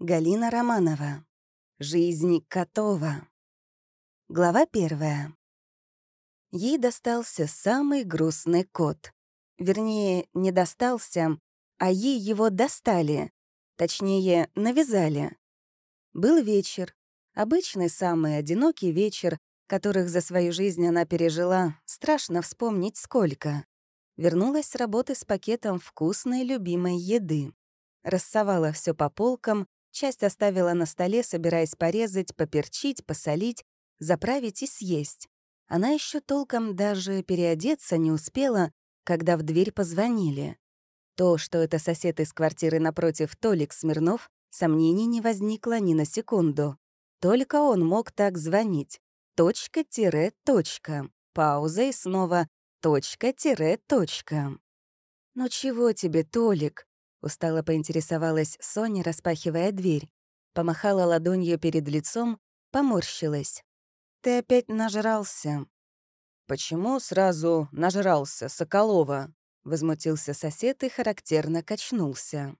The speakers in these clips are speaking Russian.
Галина Романова. Жизнь Котова. Глава первая. Ей достался самый грустный кот. Вернее, не достался, а ей его достали. Точнее, навязали. Был вечер. Обычный самый одинокий вечер, которых за свою жизнь она пережила, страшно вспомнить сколько. Вернулась с работы с пакетом вкусной любимой еды. Рассовала все по полкам, часть оставила на столе, собираясь порезать, поперчить, посолить, заправить и съесть. Она еще толком даже переодеться не успела, когда в дверь позвонили. То, что это сосед из квартиры напротив Толик Смирнов, сомнений не возникло ни на секунду. Только он мог так звонить. Точка-точка. Пауза и снова точка-точка. «Ну чего тебе, Толик?» — устало поинтересовалась Соня, распахивая дверь. Помахала ладонью перед лицом, поморщилась. «Ты опять нажрался». «Почему сразу нажрался, Соколова?» — возмутился сосед и характерно качнулся.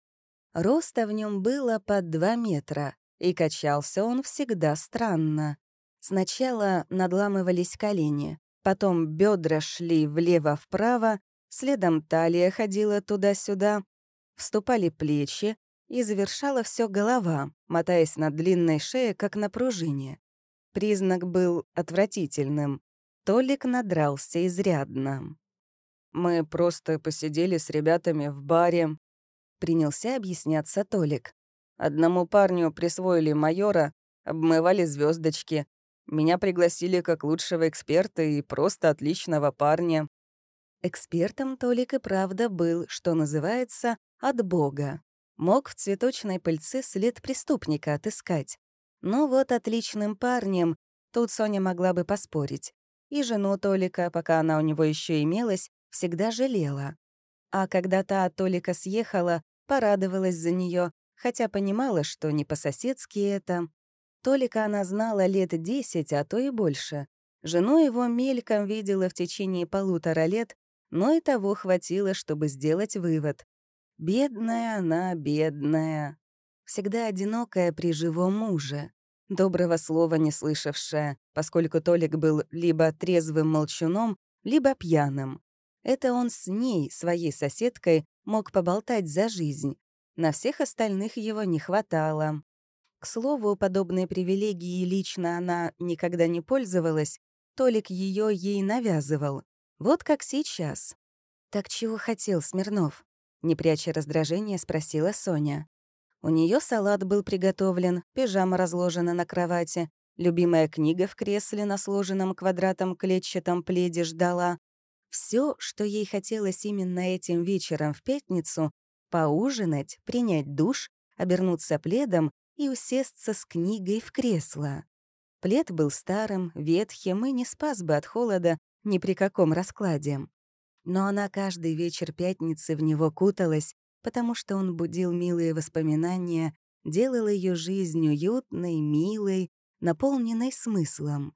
Роста в нем было под два метра, и качался он всегда странно. Сначала надламывались колени, Потом бедра шли влево-вправо, следом талия ходила туда-сюда, вступали плечи, и завершала все голова, мотаясь на длинной шее, как на пружине. Признак был отвратительным. Толик надрался изрядно. «Мы просто посидели с ребятами в баре», — принялся объясняться Толик. «Одному парню присвоили майора, обмывали звездочки, меня пригласили как лучшего эксперта и просто отличного парня. Экспертом Толик и правда был, что называется, от Бога. Мог в цветочной пыльце след преступника отыскать. Но вот отличным парнем тут Соня могла бы поспорить. И жену Толика, пока она у него еще имелась, всегда жалела. А когда та от Толика съехала, порадовалась за нее, хотя понимала, что не по-соседски это. Толика она знала лет десять, а то и больше. Жену его мельком видела в течение полутора лет, но и того хватило, чтобы сделать вывод. Бедная она, бедная. Всегда одинокая при живом муже. Доброго слова не слышавшая, поскольку Толик был либо трезвым молчуном, либо пьяным. Это он с ней, своей соседкой, мог поболтать за жизнь. На всех остальных его не хватало. К слову, подобной привилегии лично она никогда не пользовалась, Толик ее ей навязывал. Вот как сейчас. «Так чего хотел Смирнов?» Не пряча раздражения, спросила Соня. У нее салат был приготовлен, пижама разложена на кровати, любимая книга в кресле на сложенном квадратом клетчатом пледе ждала. Все, что ей хотелось именно этим вечером в пятницу — поужинать, принять душ, обернуться пледом и усесться с книгой в кресло. Плед был старым, ветхим и не спас бы от холода ни при каком раскладе. Но она каждый вечер пятницы в него куталась, потому что он будил милые воспоминания, делал ее жизнь уютной, милой, наполненной смыслом.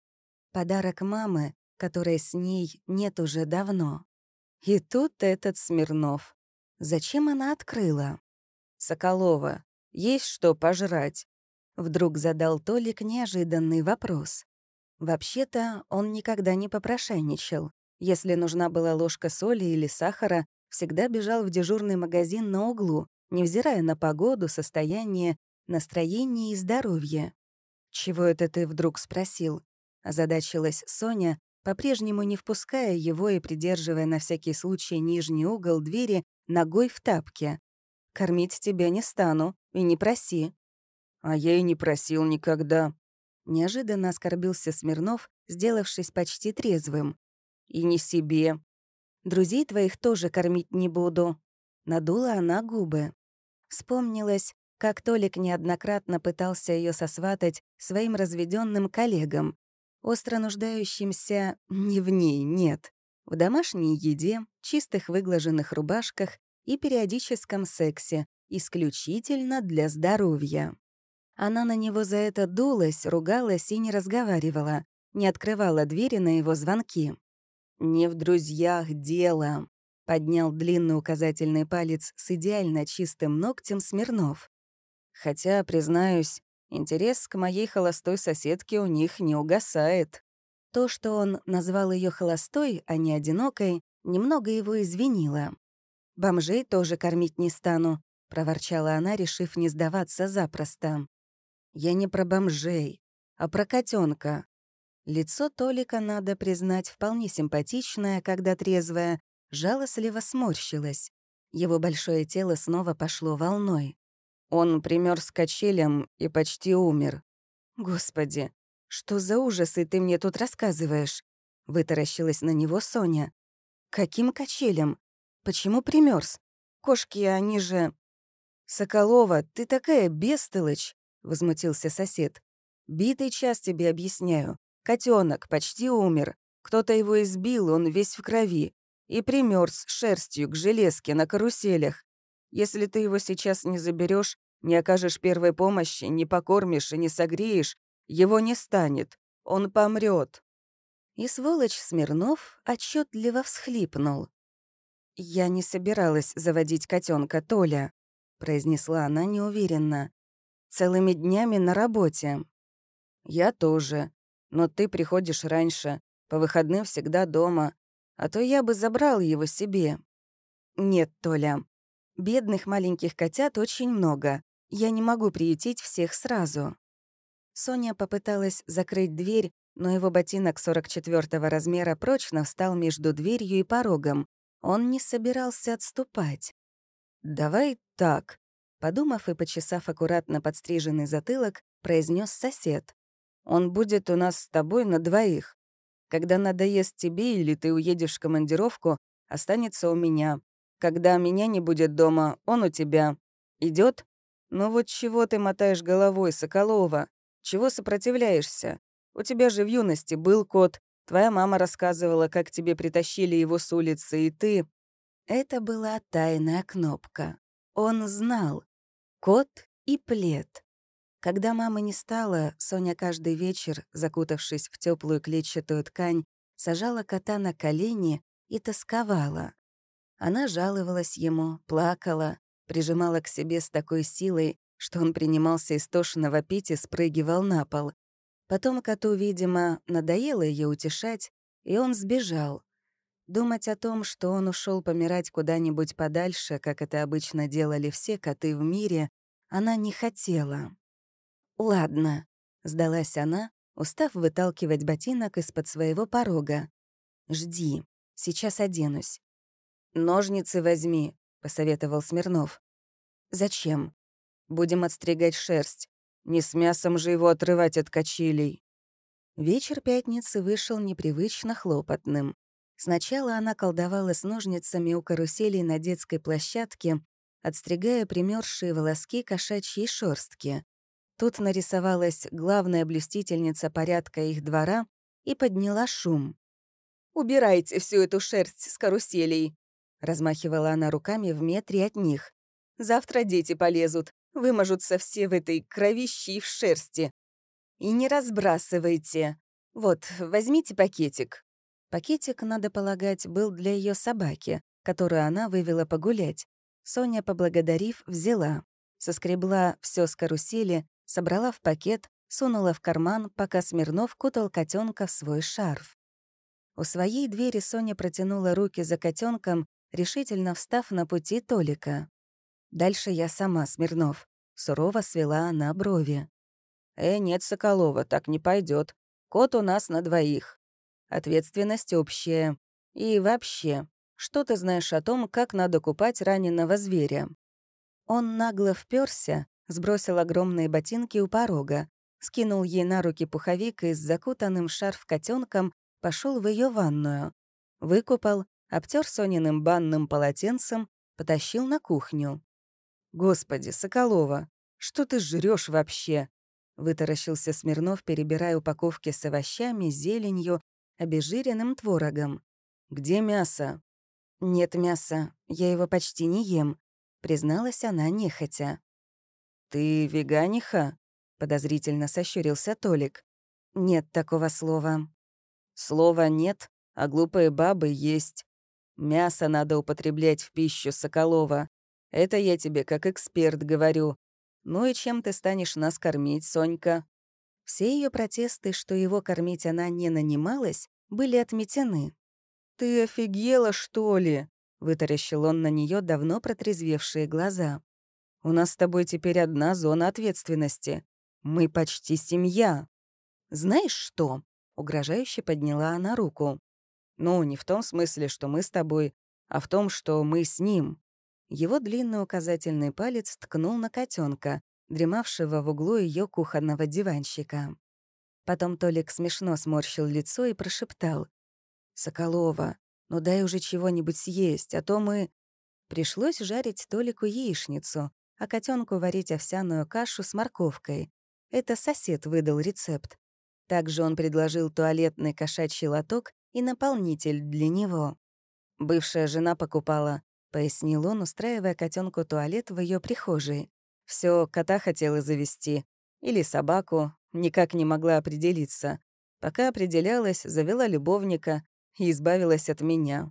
Подарок мамы, которой с ней нет уже давно. И тут этот Смирнов. Зачем она открыла? «Соколова, есть что пожрать?» Вдруг задал Толик неожиданный вопрос. Вообще-то он никогда не попрошайничал. Если нужна была ложка соли или сахара, всегда бежал в дежурный магазин на углу, невзирая на погоду, состояние, настроение и здоровье. «Чего это ты вдруг спросил?» — озадачилась Соня, по-прежнему не впуская его и придерживая на всякий случай нижний угол двери ногой в тапке. «Кормить тебя не стану, и не проси». «А я и не просил никогда». Неожиданно оскорбился Смирнов, сделавшись почти трезвым. «И не себе. Друзей твоих тоже кормить не буду». Надула она губы. Вспомнилось, как Толик неоднократно пытался ее сосватать своим разведенным коллегам, остро нуждающимся не в ней, нет, в домашней еде, чистых выглаженных рубашках и периодическом сексе, исключительно для здоровья. Она на него за это дулась, ругалась и не разговаривала, не открывала двери на его звонки. «Не в друзьях дело», — поднял длинный указательный палец с идеально чистым ногтем Смирнов. Хотя, признаюсь, интерес к моей холостой соседке у них не угасает. То, что он назвал ее холостой, а не одинокой, немного его извинило. «Бомжей тоже кормить не стану», — проворчала она, решив не сдаваться запросто. «Я не про бомжей, а про котенка. Лицо Толика, надо признать, вполне симпатичное, когда трезвое, жалостливо сморщилось. Его большое тело снова пошло волной. Он примёр качелям и почти умер. «Господи, что за ужасы ты мне тут рассказываешь?» Вытаращилась на него Соня. «Каким качелям? Почему примерз? Кошки, они же...» «Соколова, ты такая бестолочь!» — возмутился сосед. «Битый час тебе объясняю. Котенок почти умер. Кто-то его избил, он весь в крови. И примерз шерстью к железке на каруселях. Если ты его сейчас не заберешь, не окажешь первой помощи, не покормишь и не согреешь, его не станет. Он помрет. И сволочь Смирнов отчетливо всхлипнул. «Я не собиралась заводить котенка, Толя», — произнесла она неуверенно. «Целыми днями на работе». «Я тоже», но ты приходишь раньше, по выходным всегда дома, а то я бы забрал его себе». «Нет, Толя, бедных маленьких котят очень много. Я не могу приютить всех сразу». Соня попыталась закрыть дверь, но его ботинок 44 размера прочно встал между дверью и порогом. Он не собирался отступать. «Давай так», — подумав и почесав аккуратно подстриженный затылок, произнес сосед. Он будет у нас с тобой на двоих. Когда надоест тебе или ты уедешь в командировку, останется у меня. Когда меня не будет дома, он у тебя. Идет? Ну вот чего ты мотаешь головой, Соколова? Чего сопротивляешься? У тебя же в юности был кот. Твоя мама рассказывала, как тебе притащили его с улицы, и ты... Это была тайная кнопка. Он знал. Кот и плед. Когда мамы не стало, Соня каждый вечер, закутавшись в теплую клетчатую ткань, сажала кота на колени и тосковала. Она жаловалась ему, плакала, прижимала к себе с такой силой, что он принимался истошно вопить и спрыгивал на пол. Потом коту, видимо, надоело ее утешать, и он сбежал. Думать о том, что он ушел помирать куда-нибудь подальше, как это обычно делали все коты в мире, она не хотела. «Ладно», — сдалась она, устав выталкивать ботинок из-под своего порога. «Жди, сейчас оденусь». «Ножницы возьми», — посоветовал Смирнов. «Зачем? Будем отстригать шерсть. Не с мясом же его отрывать от качелей». Вечер пятницы вышел непривычно хлопотным. Сначала она колдовала с ножницами у каруселей на детской площадке, отстригая примерзшие волоски кошачьей шерстки. Тут нарисовалась главная блюстительница порядка их двора и подняла шум. «Убирайте всю эту шерсть с каруселей!» Размахивала она руками в метре от них. «Завтра дети полезут, вымажутся все в этой кровище и в шерсти. И не разбрасывайте. Вот, возьмите пакетик». Пакетик, надо полагать, был для ее собаки, которую она вывела погулять. Соня, поблагодарив, взяла. Соскребла все с карусели, собрала в пакет, сунула в карман, пока Смирнов кутал котенка в свой шарф. У своей двери Соня протянула руки за котенком, решительно встав на пути Толика. «Дальше я сама, Смирнов», — сурово свела она брови. «Э, нет, Соколова, так не пойдет. Кот у нас на двоих. Ответственность общая. И вообще, что ты знаешь о том, как надо купать раненого зверя?» Он нагло вперся, сбросил огромные ботинки у порога, скинул ей на руки пуховик и с закутанным шарф котенком пошел в ее ванную. Выкупал, обтер Сониным банным полотенцем, потащил на кухню. «Господи, Соколова, что ты жрешь вообще?» Вытаращился Смирнов, перебирая упаковки с овощами, зеленью, обезжиренным творогом. «Где мясо?» «Нет мяса, я его почти не ем», — призналась она нехотя. «Ты веганиха?» — подозрительно сощурился Толик. «Нет такого слова». «Слова нет, а глупые бабы есть. Мясо надо употреблять в пищу, Соколова. Это я тебе как эксперт говорю. «Ну и чем ты станешь нас кормить, Сонька?» Все ее протесты, что его кормить она не нанималась, были отметены. «Ты офигела, что ли?» — вытаращил он на нее давно протрезвевшие глаза. «У нас с тобой теперь одна зона ответственности. Мы почти семья». «Знаешь что?» — угрожающе подняла она руку. «Ну, не в том смысле, что мы с тобой, а в том, что мы с ним». Его длинный указательный палец ткнул на котенка, дремавшего в углу ее кухонного диванчика. Потом Толик смешно сморщил лицо и прошептал. «Соколова, ну дай уже чего-нибудь съесть, а то мы...» Пришлось жарить Толику яичницу, а котенку варить овсяную кашу с морковкой. Это сосед выдал рецепт. Также он предложил туалетный кошачий лоток и наполнитель для него. Бывшая жена покупала, пояснил он, устраивая котенку туалет в ее прихожей. Все кота хотела завести. Или собаку, никак не могла определиться. Пока определялась, завела любовника и избавилась от меня.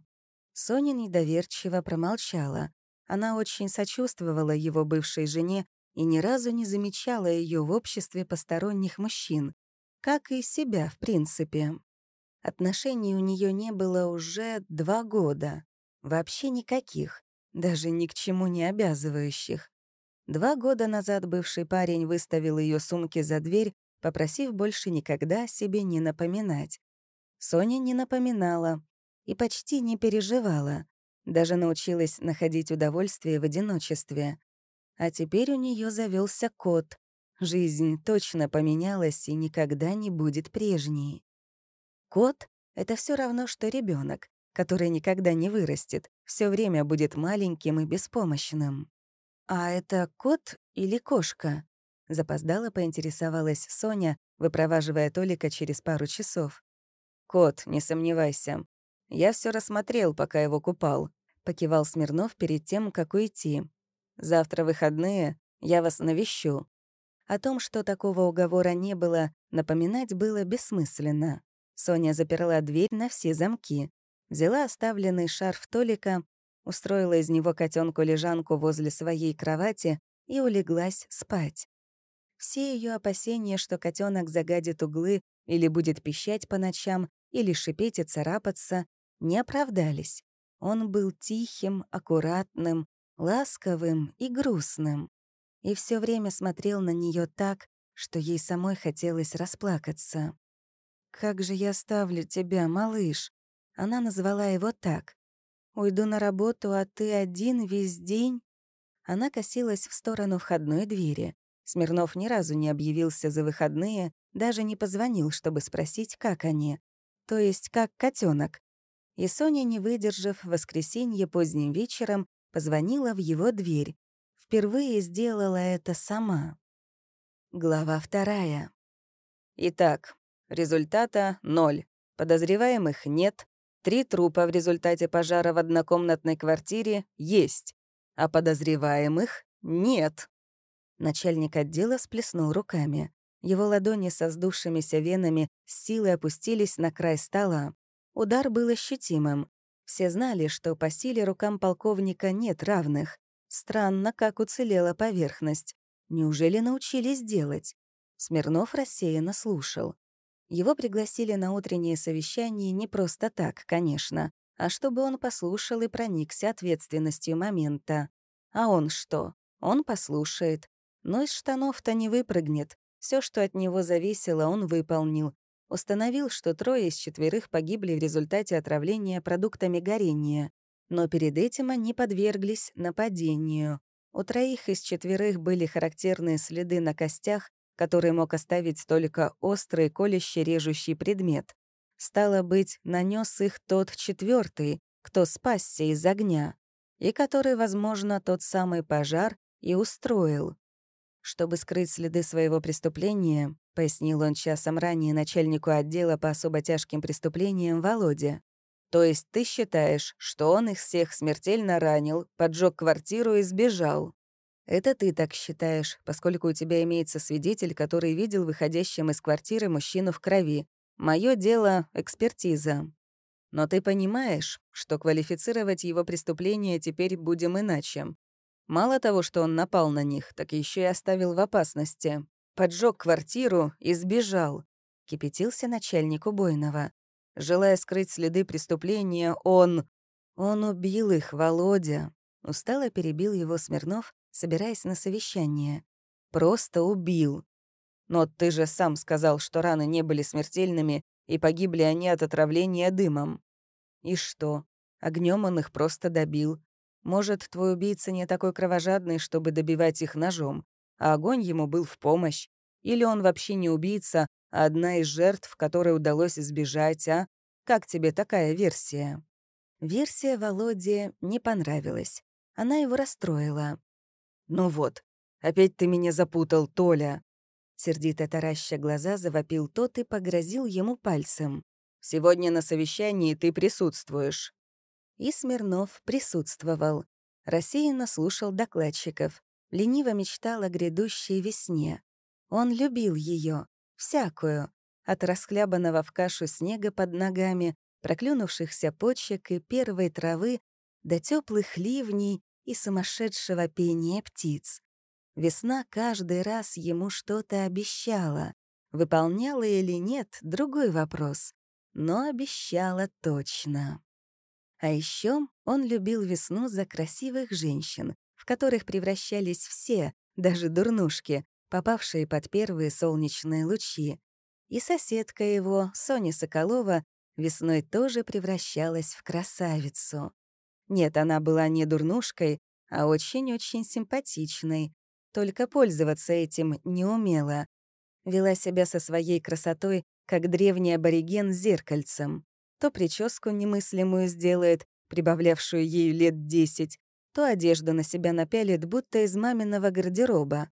Соня недоверчиво промолчала. Она очень сочувствовала его бывшей жене и ни разу не замечала ее в обществе посторонних мужчин, как и себя, в принципе. Отношений у нее не было уже два года. Вообще никаких, даже ни к чему не обязывающих. Два года назад бывший парень выставил ее сумки за дверь, попросив больше никогда о себе не напоминать. Соня не напоминала и почти не переживала, даже научилась находить удовольствие в одиночестве. А теперь у нее завелся кот. Жизнь точно поменялась и никогда не будет прежней. Кот — это все равно, что ребенок, который никогда не вырастет, все время будет маленьким и беспомощным. «А это кот или кошка?» Запоздала поинтересовалась Соня, выпроваживая Толика через пару часов. «Кот, не сомневайся. Я все рассмотрел, пока его купал», — покивал Смирнов перед тем, как уйти. «Завтра выходные, я вас навещу». О том, что такого уговора не было, напоминать было бессмысленно. Соня заперла дверь на все замки, взяла оставленный шарф Толика устроила из него котенку лежанку возле своей кровати и улеглась спать. Все ее опасения, что котенок загадит углы или будет пищать по ночам, или шипеть и царапаться, не оправдались. Он был тихим, аккуратным, ласковым и грустным. И все время смотрел на нее так, что ей самой хотелось расплакаться. «Как же я ставлю тебя, малыш?» Она назвала его так. Уйду на работу, а ты один весь день?» Она косилась в сторону входной двери. Смирнов ни разу не объявился за выходные, даже не позвонил, чтобы спросить, как они. То есть, как котенок. И Соня, не выдержав, в воскресенье поздним вечером позвонила в его дверь. Впервые сделала это сама. Глава вторая. Итак, результата — ноль. Подозреваемых нет, Три трупа в результате пожара в однокомнатной квартире есть, а подозреваемых нет. Начальник отдела сплеснул руками. Его ладони со вздувшимися венами с силой опустились на край стола. Удар был ощутимым. Все знали, что по силе рукам полковника нет равных. Странно, как уцелела поверхность. Неужели научились делать? Смирнов рассеянно слушал. Его пригласили на утреннее совещание не просто так, конечно, а чтобы он послушал и проникся ответственностью момента. А он что? Он послушает. Но из штанов-то не выпрыгнет. Все, что от него зависело, он выполнил. Установил, что трое из четверых погибли в результате отравления продуктами горения. Но перед этим они подверглись нападению. У троих из четверых были характерные следы на костях, который мог оставить только острый, колющий, режущий предмет. Стало быть, нанес их тот четвертый, кто спасся из огня, и который, возможно, тот самый пожар и устроил. Чтобы скрыть следы своего преступления, пояснил он часом ранее начальнику отдела по особо тяжким преступлениям Володе. То есть ты считаешь, что он их всех смертельно ранил, поджег квартиру и сбежал? Это ты так считаешь, поскольку у тебя имеется свидетель, который видел выходящим из квартиры мужчину в крови. Мое дело — экспертиза. Но ты понимаешь, что квалифицировать его преступление теперь будем иначе. Мало того, что он напал на них, так еще и оставил в опасности. Поджег квартиру и сбежал. Кипятился начальник убойного. Желая скрыть следы преступления, он... Он убил их, Володя. Устало перебил его Смирнов, собираясь на совещание. Просто убил. Но ты же сам сказал, что раны не были смертельными, и погибли они от отравления дымом. И что? Огнем он их просто добил. Может, твой убийца не такой кровожадный, чтобы добивать их ножом, а огонь ему был в помощь. Или он вообще не убийца, а одна из жертв, которой удалось избежать, а? Как тебе такая версия?» Версия Володе не понравилась. Она его расстроила. «Ну вот, опять ты меня запутал, Толя!» Сердито тараща глаза, завопил тот и погрозил ему пальцем. «Сегодня на совещании ты присутствуешь». И Смирнов присутствовал. Рассеянно слушал докладчиков. Лениво мечтал о грядущей весне. Он любил ее, всякую, от расхлябанного в кашу снега под ногами, проклюнувшихся почек и первой травы до теплых ливней и сумасшедшего пения птиц. Весна каждый раз ему что-то обещала. Выполняла или нет — другой вопрос. Но обещала точно. А еще он любил весну за красивых женщин, в которых превращались все, даже дурнушки, попавшие под первые солнечные лучи. И соседка его, Соня Соколова, весной тоже превращалась в красавицу. Нет, она была не дурнушкой, а очень-очень симпатичной, только пользоваться этим не умела. Вела себя со своей красотой, как древний абориген с зеркальцем. То прическу немыслимую сделает, прибавлявшую ею лет десять, то одежду на себя напялит, будто из маминого гардероба.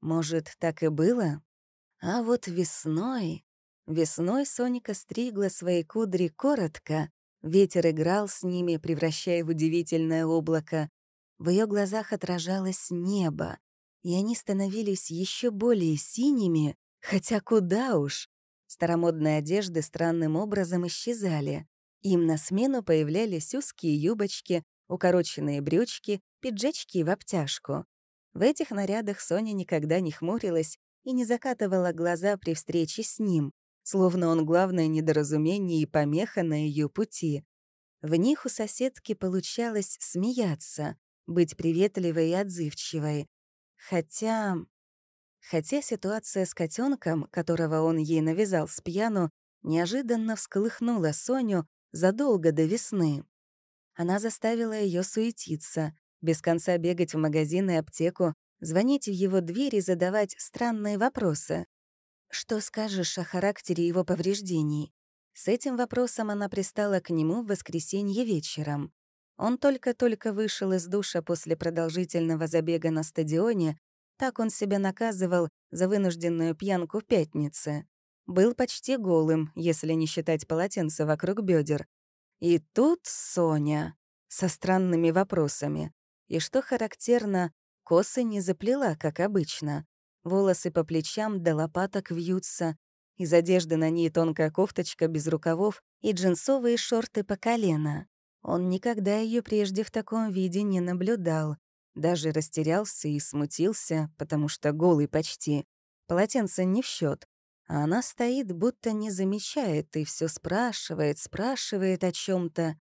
Может, так и было? А вот весной... Весной Соника стригла свои кудри коротко, ветер играл с ними, превращая в удивительное облако. В ее глазах отражалось небо, и они становились еще более синими, хотя куда уж. Старомодные одежды странным образом исчезали. Им на смену появлялись узкие юбочки, укороченные брючки, пиджачки в обтяжку. В этих нарядах Соня никогда не хмурилась и не закатывала глаза при встрече с ним, словно он главное недоразумение и помеха на ее пути. В них у соседки получалось смеяться, быть приветливой и отзывчивой, Хотя... Хотя ситуация с котенком, которого он ей навязал с пьяну, неожиданно всколыхнула Соню задолго до весны. Она заставила ее суетиться, без конца бегать в магазин и аптеку, звонить в его дверь и задавать странные вопросы. «Что скажешь о характере его повреждений?» С этим вопросом она пристала к нему в воскресенье вечером. Он только-только вышел из душа после продолжительного забега на стадионе, так он себя наказывал за вынужденную пьянку в пятнице. Был почти голым, если не считать полотенца вокруг бедер. И тут Соня со странными вопросами. И что характерно, косы не заплела, как обычно. Волосы по плечам до лопаток вьются. Из одежды на ней тонкая кофточка без рукавов и джинсовые шорты по колено. Он никогда ее прежде в таком виде не наблюдал. Даже растерялся и смутился, потому что голый почти. Полотенце не в счет, а она стоит, будто не замечает и все спрашивает, спрашивает о чем то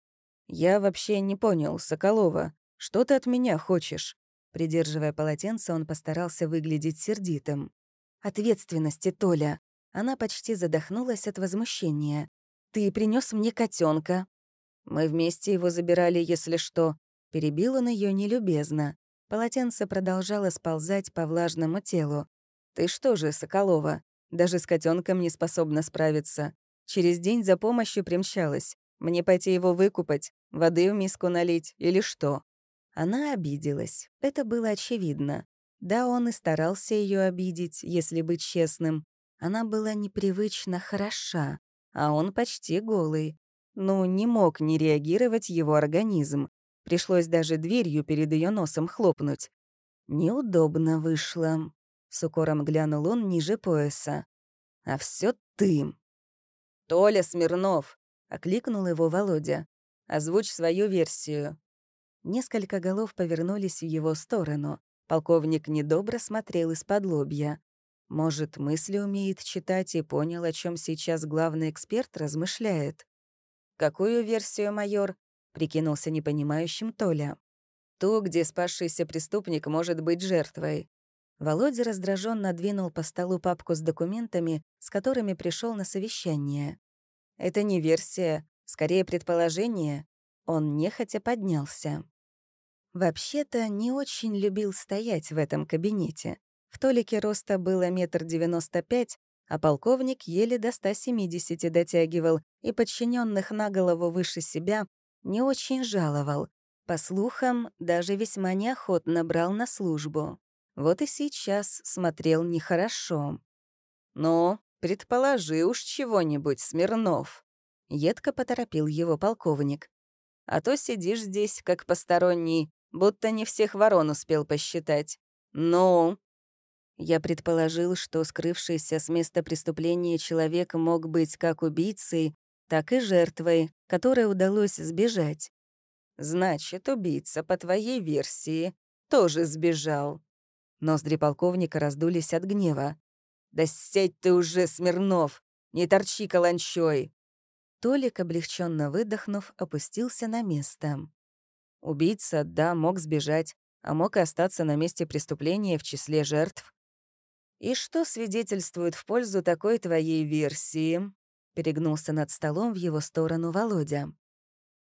«Я вообще не понял, Соколова, что ты от меня хочешь?» Придерживая полотенце, он постарался выглядеть сердитым. «Ответственности, Толя!» Она почти задохнулась от возмущения. «Ты принес мне котенка, мы вместе его забирали, если что. Перебил он ее нелюбезно. Полотенце продолжало сползать по влажному телу. «Ты что же, Соколова, даже с котенком не способна справиться. Через день за помощью примчалась. Мне пойти его выкупать, воды в миску налить или что?» Она обиделась. Это было очевидно. Да, он и старался ее обидеть, если быть честным. Она была непривычно хороша, а он почти голый. Ну, не мог не реагировать его организм. Пришлось даже дверью перед ее носом хлопнуть. Неудобно вышло. С укором глянул он ниже пояса. «А все ты!» «Толя Смирнов!» — окликнул его Володя. «Озвучь свою версию». Несколько голов повернулись в его сторону. Полковник недобро смотрел из-под лобья. Может, мысли умеет читать и понял, о чем сейчас главный эксперт размышляет. «Какую версию, майор?» — прикинулся непонимающим Толя. «Ту, где спасшийся преступник может быть жертвой». Володя раздраженно двинул по столу папку с документами, с которыми пришел на совещание. «Это не версия, скорее предположение». Он нехотя поднялся. Вообще-то не очень любил стоять в этом кабинете. В Толике роста было метр девяносто пять, а полковник еле до 170 дотягивал и подчиненных на голову выше себя не очень жаловал. По слухам, даже весьма неохотно брал на службу. Вот и сейчас смотрел нехорошо. «Ну, предположи уж чего-нибудь, Смирнов», — едко поторопил его полковник. «А то сидишь здесь, как посторонний, будто не всех ворон успел посчитать. Ну, я предположил, что скрывшийся с места преступления человек мог быть как убийцей, так и жертвой, которой удалось сбежать. «Значит, убийца, по твоей версии, тоже сбежал». Ноздри полковника раздулись от гнева. «Да сядь ты уже, Смирнов! Не торчи каланчой!» Толик, облегченно выдохнув, опустился на место. Убийца, да, мог сбежать, а мог и остаться на месте преступления в числе жертв. «И что свидетельствует в пользу такой твоей версии?» — перегнулся над столом в его сторону Володя.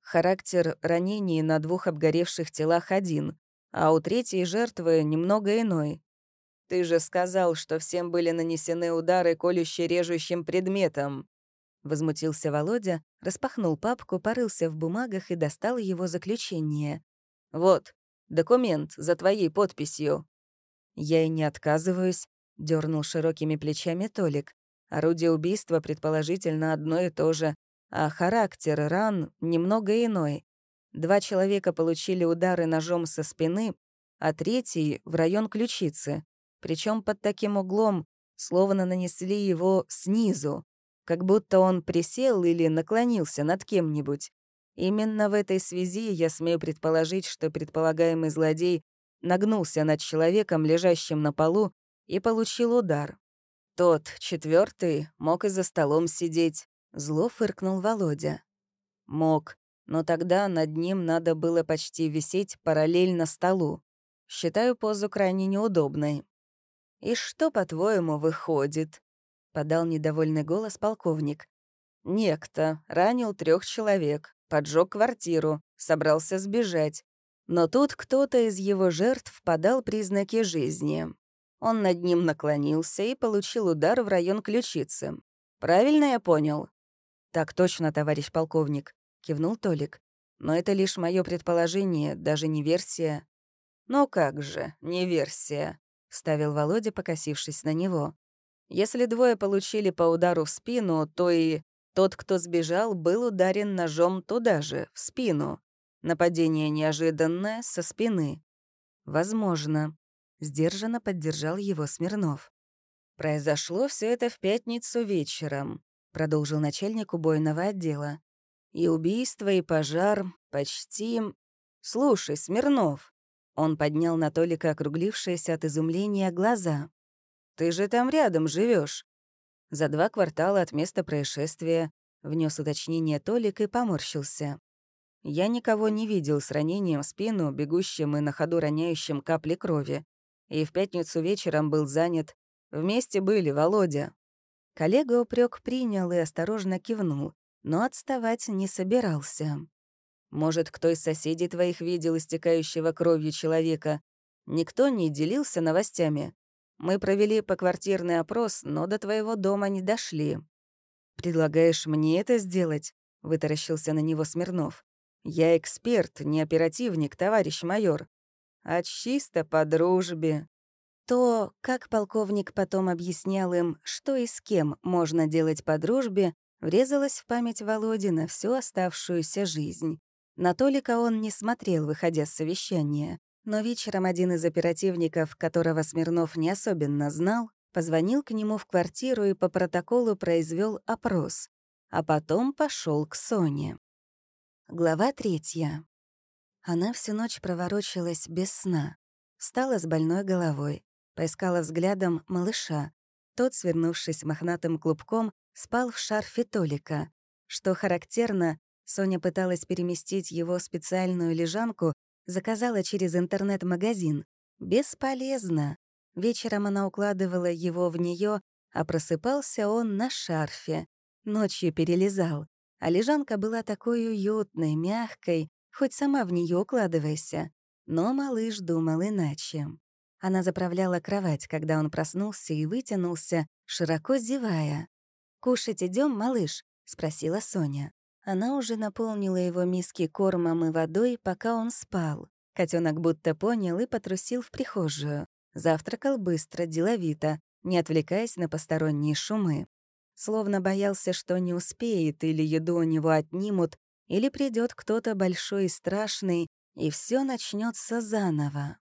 «Характер ранений на двух обгоревших телах один, а у третьей жертвы немного иной. Ты же сказал, что всем были нанесены удары колюще-режущим предметом». Возмутился Володя, распахнул папку, порылся в бумагах и достал его заключение. «Вот, документ за твоей подписью». «Я и не отказываюсь», — дернул широкими плечами Толик. «Орудие убийства предположительно одно и то же, а характер ран немного иной. Два человека получили удары ножом со спины, а третий — в район ключицы. Причем под таким углом, словно нанесли его снизу, как будто он присел или наклонился над кем-нибудь. Именно в этой связи я смею предположить, что предполагаемый злодей нагнулся над человеком, лежащим на полу, и получил удар. Тот, четвертый, мог и за столом сидеть. Зло фыркнул Володя. Мог, но тогда над ним надо было почти висеть параллельно столу. Считаю позу крайне неудобной. «И что, по-твоему, выходит?» — подал недовольный голос полковник. «Некто ранил трех человек, поджег квартиру, собрался сбежать. Но тут кто-то из его жертв подал признаки жизни. Он над ним наклонился и получил удар в район ключицы. Правильно я понял? Так точно, товарищ полковник, кивнул Толик. Но это лишь мое предположение, даже не версия. Ну как же, не версия, вставил Володя, покосившись на него. Если двое получили по удару в спину, то и тот, кто сбежал, был ударен ножом туда же, в спину. Нападение неожиданное, со спины. Возможно. Сдержанно поддержал его Смирнов. «Произошло все это в пятницу вечером», — продолжил начальник убойного отдела. «И убийство, и пожар почти... Слушай, Смирнов!» Он поднял на Толика округлившиеся от изумления глаза. «Ты же там рядом живешь. За два квартала от места происшествия внес уточнение Толик и поморщился. Я никого не видел с ранением в спину, бегущим и на ходу роняющим капли крови и в пятницу вечером был занят. Вместе были, Володя». Коллега упрек принял и осторожно кивнул, но отставать не собирался. «Может, кто из соседей твоих видел истекающего кровью человека? Никто не делился новостями? Мы провели поквартирный опрос, но до твоего дома не дошли». «Предлагаешь мне это сделать?» — вытаращился на него Смирнов. «Я эксперт, не оперативник, товарищ майор а чисто по дружбе. То, как полковник потом объяснял им, что и с кем можно делать по дружбе, врезалось в память Володи на всю оставшуюся жизнь. На Толика он не смотрел, выходя с совещания. Но вечером один из оперативников, которого Смирнов не особенно знал, позвонил к нему в квартиру и по протоколу произвел опрос, а потом пошел к Соне. Глава третья. Она всю ночь проворочилась без сна. Встала с больной головой, поискала взглядом малыша. Тот, свернувшись мохнатым клубком, спал в шарфе Толика. Что характерно, Соня пыталась переместить его в специальную лежанку, заказала через интернет-магазин. Бесполезно. Вечером она укладывала его в нее, а просыпался он на шарфе. Ночью перелезал. А лежанка была такой уютной, мягкой, хоть сама в нее укладывайся. Но малыш думал иначе. Она заправляла кровать, когда он проснулся и вытянулся, широко зевая. «Кушать идем, малыш?» — спросила Соня. Она уже наполнила его миски кормом и водой, пока он спал. Котенок будто понял и потрусил в прихожую. Завтракал быстро, деловито, не отвлекаясь на посторонние шумы. Словно боялся, что не успеет, или еду у него отнимут, или придет кто-то большой и страшный, и все начнется заново.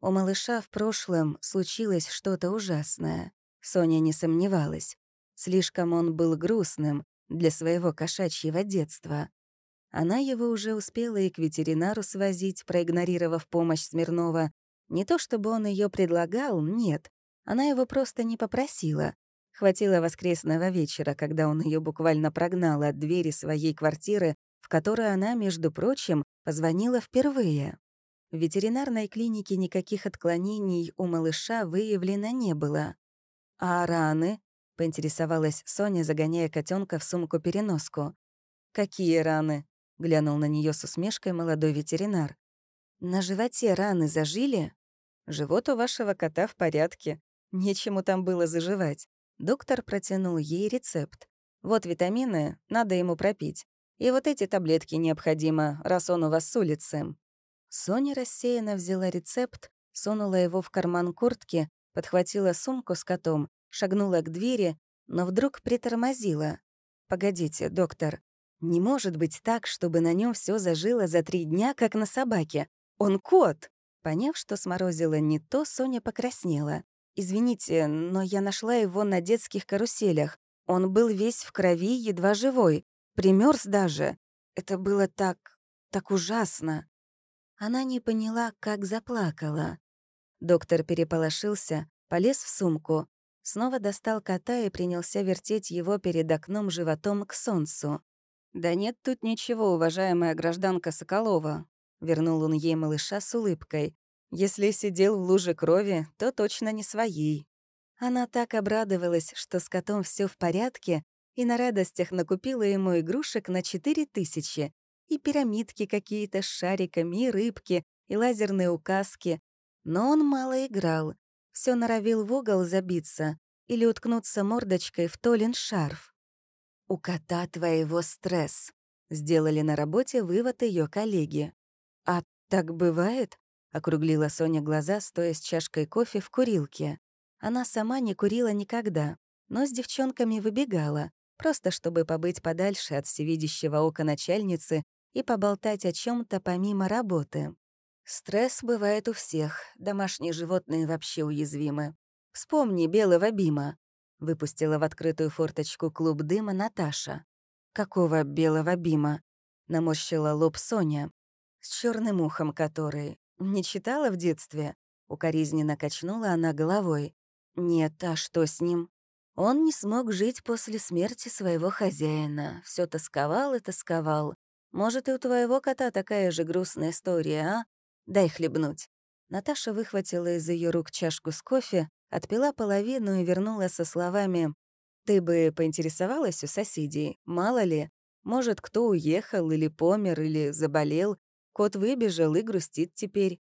У малыша в прошлом случилось что-то ужасное. Соня не сомневалась. Слишком он был грустным для своего кошачьего детства. Она его уже успела и к ветеринару свозить, проигнорировав помощь Смирнова. Не то чтобы он ее предлагал, нет. Она его просто не попросила. Хватило воскресного вечера, когда он ее буквально прогнал от двери своей квартиры, в которой она, между прочим, позвонила впервые. В ветеринарной клинике никаких отклонений у малыша выявлено не было. «А раны?» — поинтересовалась Соня, загоняя котенка в сумку-переноску. «Какие раны?» — глянул на нее с усмешкой молодой ветеринар. «На животе раны зажили?» «Живот у вашего кота в порядке. Нечему там было заживать». Доктор протянул ей рецепт. «Вот витамины, надо ему пропить. И вот эти таблетки необходимо, раз он у вас с улицы». Соня рассеянно взяла рецепт, сунула его в карман куртки, подхватила сумку с котом, шагнула к двери, но вдруг притормозила. «Погодите, доктор, не может быть так, чтобы на нем все зажило за три дня, как на собаке. Он кот!» Поняв, что сморозила не то, Соня покраснела. «Извините, но я нашла его на детских каруселях. Он был весь в крови, едва живой. Примерз даже. Это было так... так ужасно. Она не поняла, как заплакала. Доктор переполошился, полез в сумку, снова достал кота и принялся вертеть его перед окном животом к солнцу. «Да нет тут ничего, уважаемая гражданка Соколова», — вернул он ей малыша с улыбкой. «Если сидел в луже крови, то точно не своей». Она так обрадовалась, что с котом все в порядке, и на радостях накупила ему игрушек на четыре тысячи, и пирамидки какие-то с шариками, и рыбки, и лазерные указки. Но он мало играл, все норовил в угол забиться или уткнуться мордочкой в Толин шарф. «У кота твоего стресс», — сделали на работе вывод ее коллеги. «А так бывает?» — округлила Соня глаза, стоя с чашкой кофе в курилке. Она сама не курила никогда, но с девчонками выбегала, просто чтобы побыть подальше от всевидящего ока начальницы и поболтать о чем то помимо работы. Стресс бывает у всех, домашние животные вообще уязвимы. Вспомни белого Бима. Выпустила в открытую форточку клуб дыма Наташа. «Какого белого Бима?» — наморщила лоб Соня. «С черным ухом который. Не читала в детстве?» Укоризненно качнула она головой. «Нет, а что с ним?» Он не смог жить после смерти своего хозяина. Все тосковал и тосковал. Может, и у твоего кота такая же грустная история, а? Дай хлебнуть». Наташа выхватила из ее рук чашку с кофе, отпила половину и вернула со словами «Ты бы поинтересовалась у соседей, мало ли, может, кто уехал или помер, или заболел, кот выбежал и грустит теперь.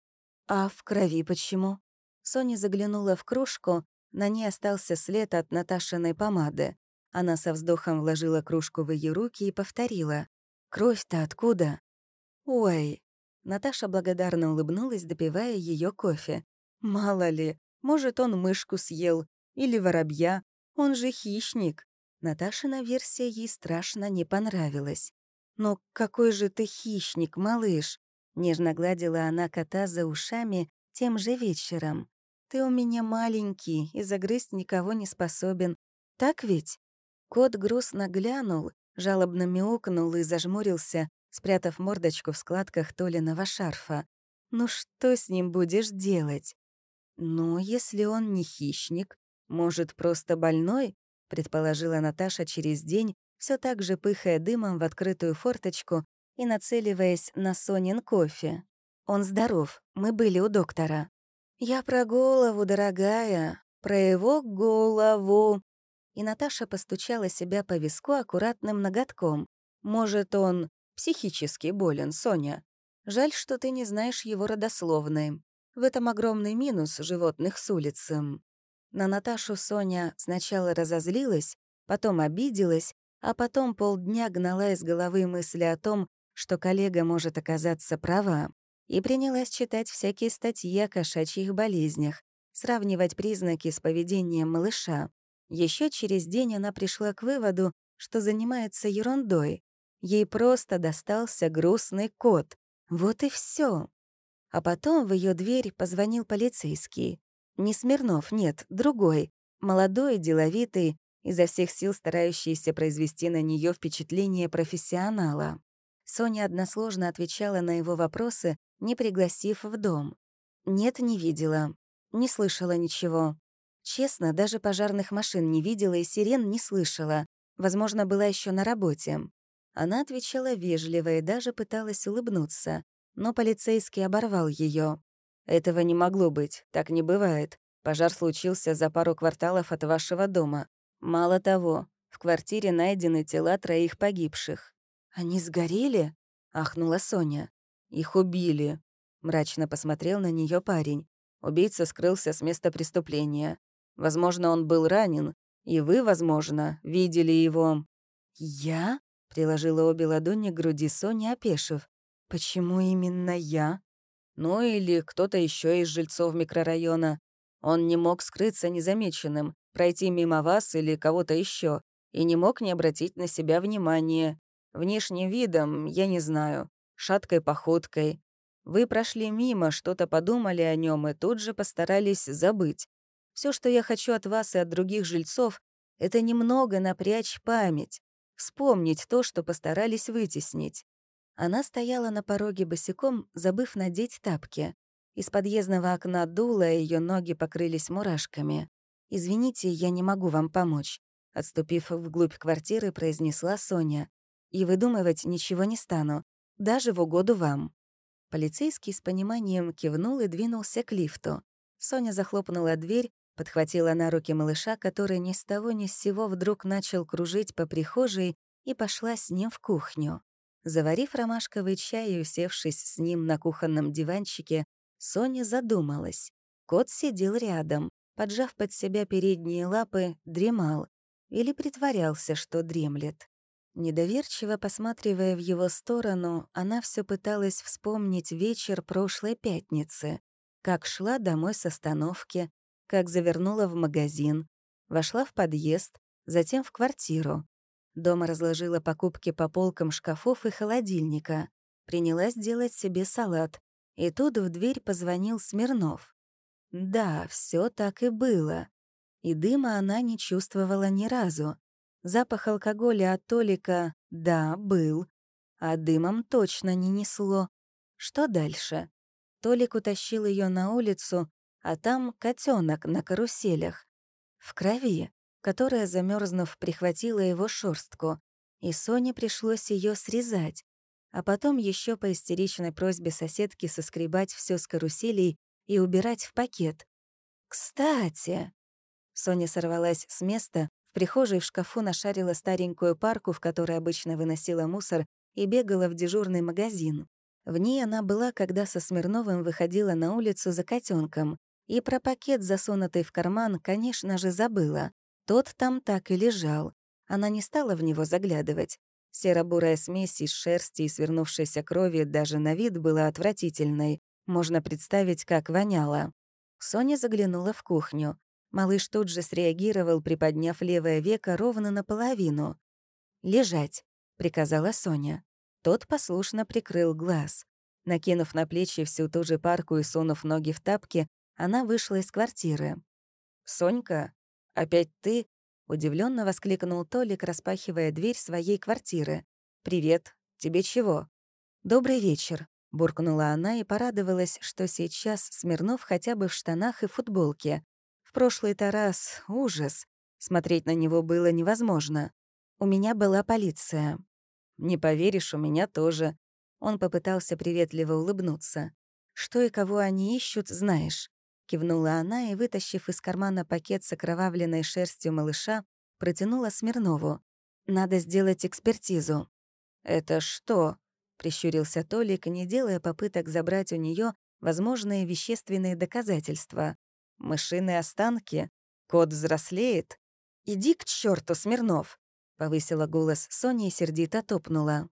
А в крови почему?» Соня заглянула в кружку, на ней остался след от Наташиной помады. Она со вздохом вложила кружку в ее руки и повторила. «Кровь-то откуда?» «Ой!» Наташа благодарно улыбнулась, допивая ее кофе. «Мало ли, может, он мышку съел. Или воробья. Он же хищник». Наташина версия ей страшно не понравилась. «Но какой же ты хищник, малыш!» Нежно гладила она кота за ушами тем же вечером. Ты у меня маленький и загрызть никого не способен. Так ведь?» Кот грустно глянул, жалобно мяукнул и зажмурился, спрятав мордочку в складках Толиного шарфа. «Ну что с ним будешь делать?» «Ну, если он не хищник, может, просто больной?» — предположила Наташа через день, все так же пыхая дымом в открытую форточку и нацеливаясь на Сонин кофе. «Он здоров, мы были у доктора». «Я про голову, дорогая, про его голову». И Наташа постучала себя по виску аккуратным ноготком. «Может, он психически болен, Соня? Жаль, что ты не знаешь его родословной. В этом огромный минус животных с улицы». На Наташу Соня сначала разозлилась, потом обиделась, а потом полдня гнала из головы мысли о том, что коллега может оказаться права, и принялась читать всякие статьи о кошачьих болезнях, сравнивать признаки с поведением малыша. Еще через день она пришла к выводу, что занимается ерундой. Ей просто достался грустный кот. Вот и все. А потом в ее дверь позвонил полицейский. Не Смирнов, нет, другой. Молодой, деловитый, изо всех сил старающийся произвести на нее впечатление профессионала. Соня односложно отвечала на его вопросы, не пригласив в дом. Нет, не видела. Не слышала ничего. Честно, даже пожарных машин не видела и сирен не слышала. Возможно, была еще на работе. Она отвечала вежливо и даже пыталась улыбнуться, но полицейский оборвал ее. Этого не могло быть, так не бывает. Пожар случился за пару кварталов от вашего дома. Мало того, в квартире найдены тела троих погибших. «Они сгорели?» — ахнула Соня. «Их убили», — мрачно посмотрел на нее парень. Убийца скрылся с места преступления. Возможно, он был ранен, и вы, возможно, видели его. «Я?» — приложила обе ладони к груди Сони, опешив. «Почему именно я?» Ну или кто-то еще из жильцов микрорайона. Он не мог скрыться незамеченным, пройти мимо вас или кого-то еще, и не мог не обратить на себя внимания. Внешним видом, я не знаю, шаткой походкой. Вы прошли мимо, что-то подумали о нем и тут же постарались забыть. Все, что я хочу от вас и от других жильцов, это немного напрячь память, вспомнить то, что постарались вытеснить. Она стояла на пороге босиком, забыв надеть тапки. Из подъездного окна дуло, ее ноги покрылись мурашками. «Извините, я не могу вам помочь», — отступив вглубь квартиры, произнесла Соня. «И выдумывать ничего не стану, даже в угоду вам». Полицейский с пониманием кивнул и двинулся к лифту. Соня захлопнула дверь, подхватила на руки малыша, который ни с того ни с сего вдруг начал кружить по прихожей и пошла с ним в кухню. Заварив ромашковый чай и усевшись с ним на кухонном диванчике, Соня задумалась. Кот сидел рядом, поджав под себя передние лапы, дремал или притворялся, что дремлет. Недоверчиво посматривая в его сторону, она все пыталась вспомнить вечер прошлой пятницы, как шла домой с остановки, как завернула в магазин, вошла в подъезд, затем в квартиру. Дома разложила покупки по полкам шкафов и холодильника. Принялась делать себе салат. И тут в дверь позвонил Смирнов. Да, все так и было. И дыма она не чувствовала ни разу. Запах алкоголя от Толика, да, был. А дымом точно не несло. Что дальше? Толик утащил ее на улицу, а там котенок на каруселях. В крови которая, замерзнув, прихватила его шорстку, и Соне пришлось ее срезать, а потом еще по истеричной просьбе соседки соскребать все с каруселей и убирать в пакет. «Кстати!» Соня сорвалась с места, в прихожей в шкафу нашарила старенькую парку, в которой обычно выносила мусор, и бегала в дежурный магазин. В ней она была, когда со Смирновым выходила на улицу за котенком, и про пакет, засунутый в карман, конечно же, забыла. Тот там так и лежал. Она не стала в него заглядывать. Серо-бурая смесь из шерсти и свернувшейся крови даже на вид была отвратительной. Можно представить, как воняло. Соня заглянула в кухню. Малыш тут же среагировал, приподняв левое веко ровно наполовину. «Лежать», — приказала Соня. Тот послушно прикрыл глаз. Накинув на плечи всю ту же парку и сунув ноги в тапки, она вышла из квартиры. «Сонька, «Опять ты?» — удивленно воскликнул Толик, распахивая дверь своей квартиры. «Привет. Тебе чего?» «Добрый вечер», — буркнула она и порадовалась, что сейчас Смирнов хотя бы в штанах и футболке. В прошлый-то раз ужас. Смотреть на него было невозможно. У меня была полиция. «Не поверишь, у меня тоже». Он попытался приветливо улыбнуться. «Что и кого они ищут, знаешь». Кивнула она и, вытащив из кармана пакет с окровавленной шерстью малыша, протянула Смирнову. «Надо сделать экспертизу». «Это что?» — прищурился Толик, не делая попыток забрать у нее возможные вещественные доказательства. «Мышиные останки? Кот взрослеет? Иди к черту, Смирнов!» — повысила голос Соня и сердито топнула.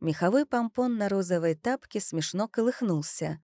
Меховой помпон на розовой тапке смешно колыхнулся.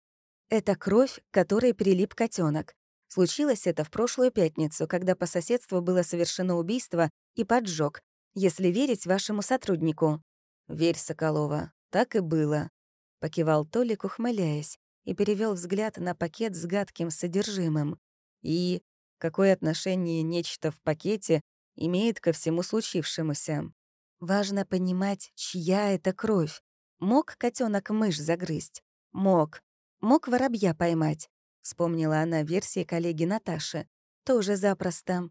Это кровь, которой прилип котенок. Случилось это в прошлую пятницу, когда по соседству было совершено убийство и поджог, если верить вашему сотруднику. «Верь, Соколова, так и было», — покивал Толик, ухмыляясь, и перевел взгляд на пакет с гадким содержимым. «И какое отношение нечто в пакете имеет ко всему случившемуся?» Важно понимать, чья это кровь. Мог котенок мышь загрызть? Мог. Мог воробья поймать. Вспомнила она версии коллеги Наташи. Тоже запросто.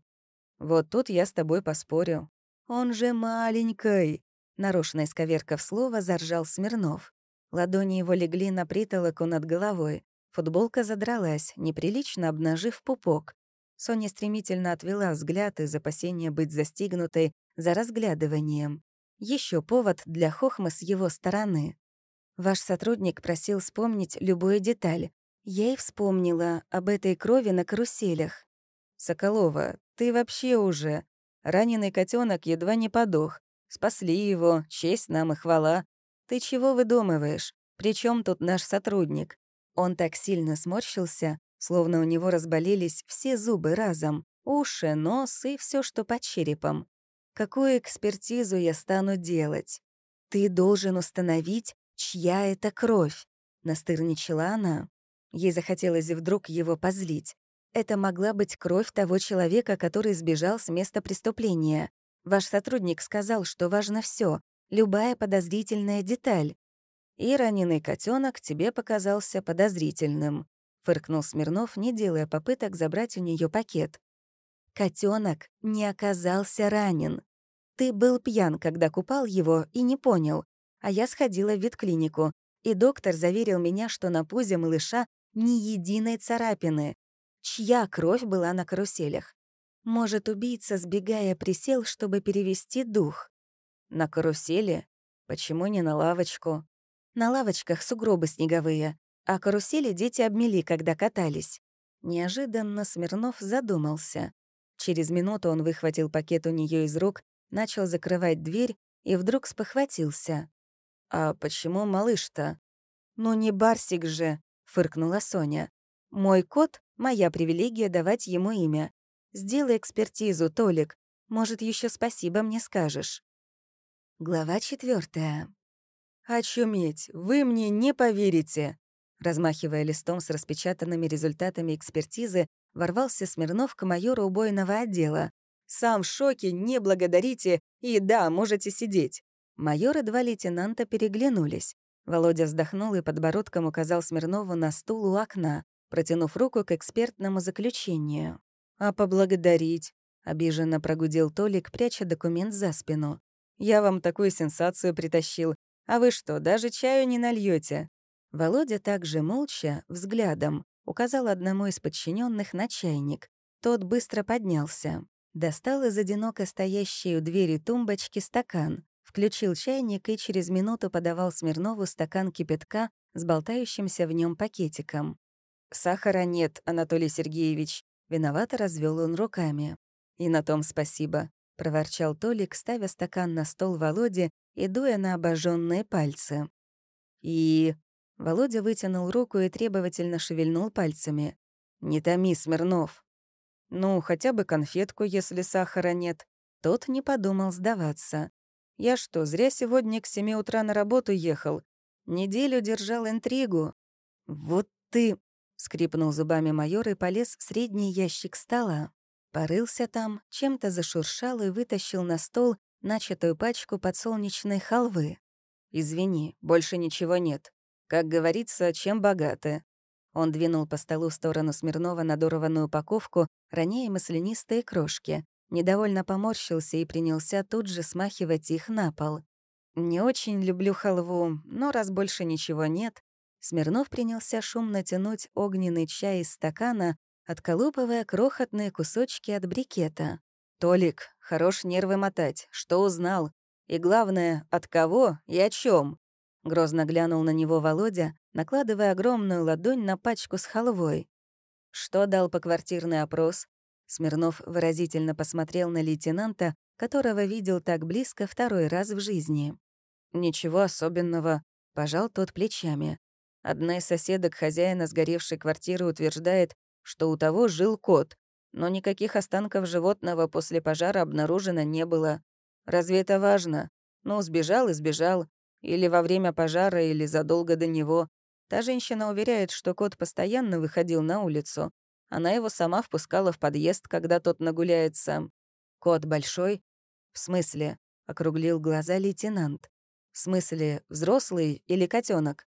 Вот тут я с тобой поспорю. Он же маленький. Нарочно исковеркав слово, заржал Смирнов. Ладони его легли на притолоку над головой. Футболка задралась, неприлично обнажив пупок. Соня стремительно отвела взгляд из опасения быть застигнутой за разглядыванием. Еще повод для хохмы с его стороны. Ваш сотрудник просил вспомнить любую деталь. Я и вспомнила об этой крови на каруселях. «Соколова, ты вообще уже...» Раненый котенок едва не подох. Спасли его, честь нам и хвала. Ты чего выдумываешь? Причем тут наш сотрудник? Он так сильно сморщился, словно у него разболелись все зубы разом, уши, нос и все, что под черепом. Какую экспертизу я стану делать? Ты должен установить, чья это кровь?» — настырничала она. Ей захотелось вдруг его позлить. Это могла быть кровь того человека, который сбежал с места преступления. Ваш сотрудник сказал, что важно все, любая подозрительная деталь. И раненый котенок тебе показался подозрительным, фыркнул Смирнов, не делая попыток забрать у нее пакет. Котенок не оказался ранен. Ты был пьян, когда купал его, и не понял а я сходила в ветклинику, и доктор заверил меня, что на пузе малыша ни единой царапины. Чья кровь была на каруселях? Может, убийца, сбегая, присел, чтобы перевести дух? На карусели? Почему не на лавочку? На лавочках сугробы снеговые, а карусели дети обмели, когда катались. Неожиданно Смирнов задумался. Через минуту он выхватил пакет у нее из рук, начал закрывать дверь и вдруг спохватился. «А почему малыш-то?» «Ну не Барсик же», — фыркнула Соня. «Мой кот — моя привилегия давать ему имя. Сделай экспертизу, Толик. Может, еще спасибо мне скажешь». Глава четвертая. «Очуметь! Вы мне не поверите!» Размахивая листом с распечатанными результатами экспертизы, ворвался Смирнов к майору убойного отдела. «Сам в шоке, не благодарите, и да, можете сидеть. Майор и два лейтенанта переглянулись. Володя вздохнул и подбородком указал Смирнову на стул у окна, протянув руку к экспертному заключению. «А поблагодарить?» — обиженно прогудел Толик, пряча документ за спину. «Я вам такую сенсацию притащил. А вы что, даже чаю не нальете? Володя также молча, взглядом, указал одному из подчиненных на чайник. Тот быстро поднялся. Достал из одиноко стоящей у двери тумбочки стакан, Включил чайник и через минуту подавал Смирнову стакан кипятка с болтающимся в нем пакетиком. «Сахара нет, Анатолий Сергеевич», — виновато развел он руками. «И на том спасибо», — проворчал Толик, ставя стакан на стол Володе и дуя на обожженные пальцы. «И...» — Володя вытянул руку и требовательно шевельнул пальцами. «Не томи, Смирнов». «Ну, хотя бы конфетку, если сахара нет». Тот не подумал сдаваться. Я что, зря сегодня к семи утра на работу ехал? Неделю держал интригу. Вот ты... Скрипнул зубами майор и полез в средний ящик стола. Порылся там, чем-то зашуршал и вытащил на стол начатую пачку подсолнечной халвы. Извини, больше ничего нет. Как говорится, чем богаты». Он двинул по столу в сторону Смирнова надорванную упаковку, роняя маслянистые крошки. Недовольно поморщился и принялся тут же смахивать их на пол. «Не очень люблю халву, но раз больше ничего нет...» Смирнов принялся шумно тянуть огненный чай из стакана, отколупывая крохотные кусочки от брикета. «Толик, хорош нервы мотать. Что узнал? И главное, от кого и о чем? Грозно глянул на него Володя, накладывая огромную ладонь на пачку с халвой. Что дал поквартирный опрос? Смирнов выразительно посмотрел на лейтенанта, которого видел так близко второй раз в жизни. «Ничего особенного», — пожал тот плечами. Одна из соседок хозяина сгоревшей квартиры утверждает, что у того жил кот, но никаких останков животного после пожара обнаружено не было. Разве это важно? Ну, сбежал и сбежал. Или во время пожара, или задолго до него. Та женщина уверяет, что кот постоянно выходил на улицу. Она его сама впускала в подъезд, когда тот нагуляется. «Кот большой?» «В смысле?» — округлил глаза лейтенант. «В смысле, взрослый или котенок?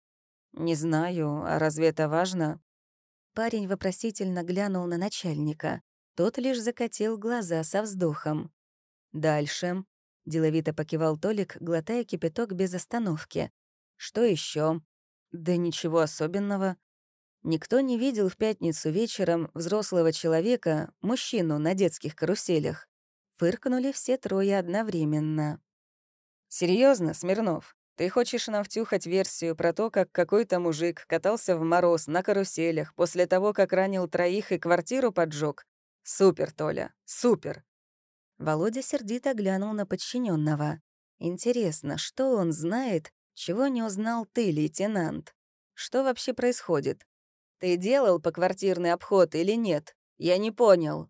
«Не знаю, а разве это важно?» Парень вопросительно глянул на начальника. Тот лишь закатил глаза со вздохом. «Дальше», — деловито покивал Толик, глотая кипяток без остановки. «Что еще? «Да ничего особенного. Никто не видел в пятницу вечером взрослого человека, мужчину на детских каруселях. Фыркнули все трое одновременно. Серьезно, Смирнов? Ты хочешь нам втюхать версию про то, как какой-то мужик катался в мороз на каруселях после того, как ранил троих и квартиру поджег? Супер, Толя, супер. Володя сердито глянул на подчиненного. Интересно, что он знает, чего не узнал ты, лейтенант? Что вообще происходит? Ты делал поквартирный обход или нет? Я не понял.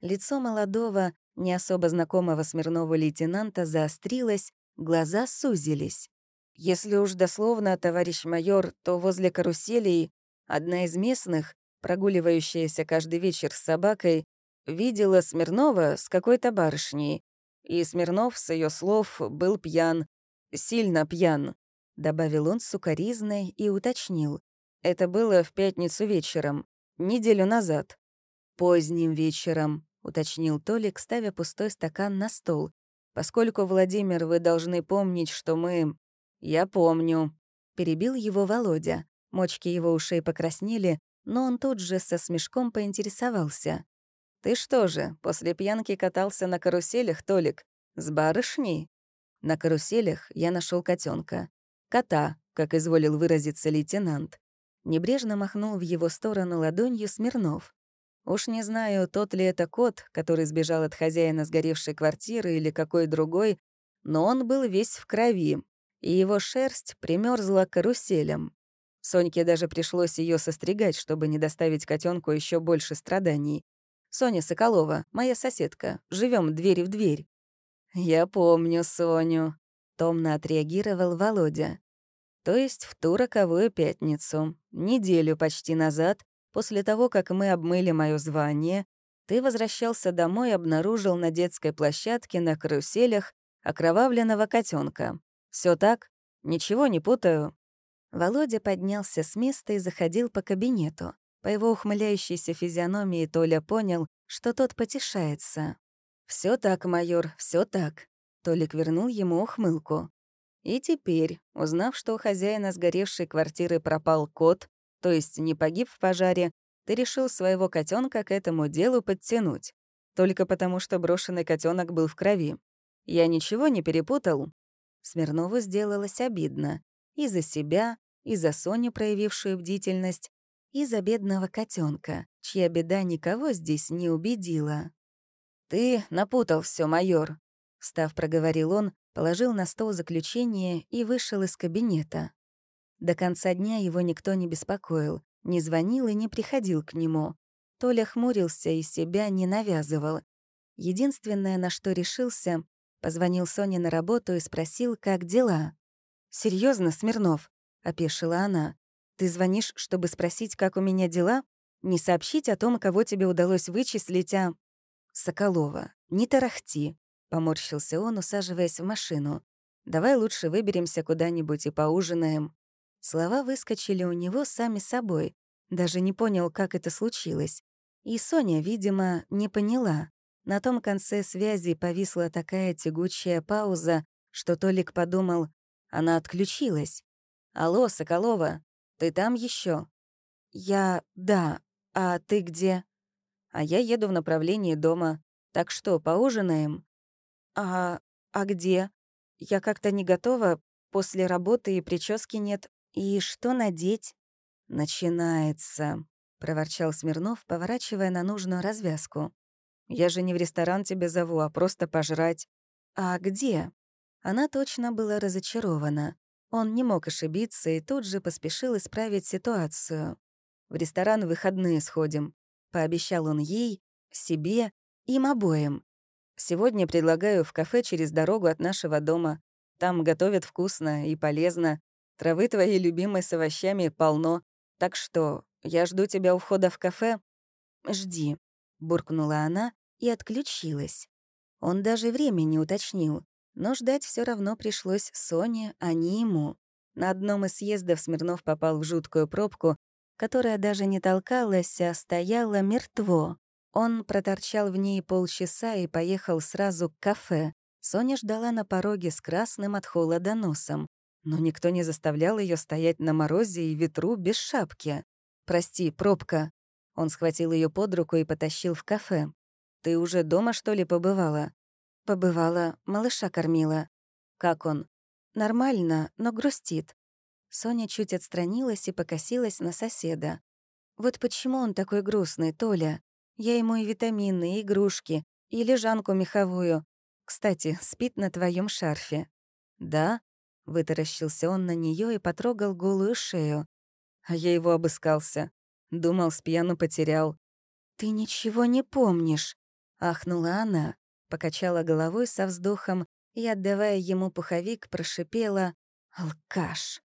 Лицо молодого, не особо знакомого Смирнову лейтенанта заострилось, глаза сузились. Если уж дословно, товарищ майор, то возле каруселей одна из местных, прогуливающаяся каждый вечер с собакой, видела Смирнова с какой-то барышней. И Смирнов, с ее слов, был пьян, сильно пьян, добавил он сукоризной и уточнил. Это было в пятницу вечером, неделю назад. Поздним вечером, уточнил Толик, ставя пустой стакан на стол. Поскольку, Владимир, вы должны помнить, что мы «Я помню», — перебил его Володя. Мочки его ушей покраснели, но он тут же со смешком поинтересовался. «Ты что же, после пьянки катался на каруселях, Толик? С барышней?» На каруселях я нашел котенка. Кота, как изволил выразиться лейтенант. Небрежно махнул в его сторону ладонью Смирнов. Уж не знаю, тот ли это кот, который сбежал от хозяина сгоревшей квартиры или какой другой, но он был весь в крови, и его шерсть примерзла каруселем. Соньке даже пришлось ее состригать, чтобы не доставить котенку еще больше страданий. Соня Соколова, моя соседка, живем дверь в дверь. Я помню Соню, томно отреагировал Володя. То есть в ту роковую пятницу, неделю почти назад, после того, как мы обмыли мое звание, ты возвращался домой и обнаружил на детской площадке на каруселях окровавленного котенка. Все так? Ничего не путаю?» Володя поднялся с места и заходил по кабинету. По его ухмыляющейся физиономии Толя понял, что тот потешается. Все так, майор, все так». Толик вернул ему ухмылку. И теперь, узнав, что у хозяина сгоревшей квартиры пропал кот, то есть не погиб в пожаре, ты решил своего котенка к этому делу подтянуть. Только потому, что брошенный котенок был в крови. Я ничего не перепутал. Смирнову сделалось обидно. И за себя, и за Соню, проявившую бдительность, и за бедного котенка, чья беда никого здесь не убедила. «Ты напутал все, майор», — встав, проговорил он, положил на стол заключение и вышел из кабинета. До конца дня его никто не беспокоил, не звонил и не приходил к нему. Толя хмурился и себя не навязывал. Единственное, на что решился, Позвонил Соне на работу и спросил, как дела. Серьезно, Смирнов?» — опешила она. «Ты звонишь, чтобы спросить, как у меня дела? Не сообщить о том, кого тебе удалось вычислить, а...» «Соколова, не тарахти», — поморщился он, усаживаясь в машину. Давай лучше выберемся куда-нибудь и поужинаем». Слова выскочили у него сами собой. Даже не понял, как это случилось. И Соня, видимо, не поняла. На том конце связи повисла такая тягучая пауза, что Толик подумал, она отключилась. «Алло, Соколова, ты там еще? «Я... да. А ты где?» «А я еду в направлении дома. Так что, поужинаем?» «А... а где? Я как-то не готова. После работы и прически нет. И что надеть?» «Начинается», — проворчал Смирнов, поворачивая на нужную развязку. «Я же не в ресторан тебя зову, а просто пожрать». «А где?» Она точно была разочарована. Он не мог ошибиться и тут же поспешил исправить ситуацию. «В ресторан в выходные сходим», — пообещал он ей, себе, им обоим. «Сегодня предлагаю в кафе через дорогу от нашего дома. Там готовят вкусно и полезно. Травы твоей любимой с овощами полно. Так что я жду тебя у входа в кафе». «Жди», — буркнула она и отключилась. Он даже время не уточнил, но ждать все равно пришлось Соне, а не ему. На одном из съездов Смирнов попал в жуткую пробку, которая даже не толкалась, а стояла мертво. Он проторчал в ней полчаса и поехал сразу к кафе. Соня ждала на пороге с красным от холода носом. Но никто не заставлял ее стоять на морозе и ветру без шапки. «Прости, пробка». Он схватил ее под руку и потащил в кафе. «Ты уже дома, что ли, побывала?» Побывала, малыша кормила. Как он? Нормально, но грустит. Соня чуть отстранилась и покосилась на соседа. Вот почему он такой грустный, Толя? Я ему и витамины, и игрушки, и лежанку меховую. Кстати, спит на твоем шарфе. Да? Вытаращился он на нее и потрогал голую шею. А я его обыскался. Думал, с пьяну потерял. «Ты ничего не помнишь», — ахнула она покачала головой со вздохом и, отдавая ему пуховик, прошипела «Алкаш».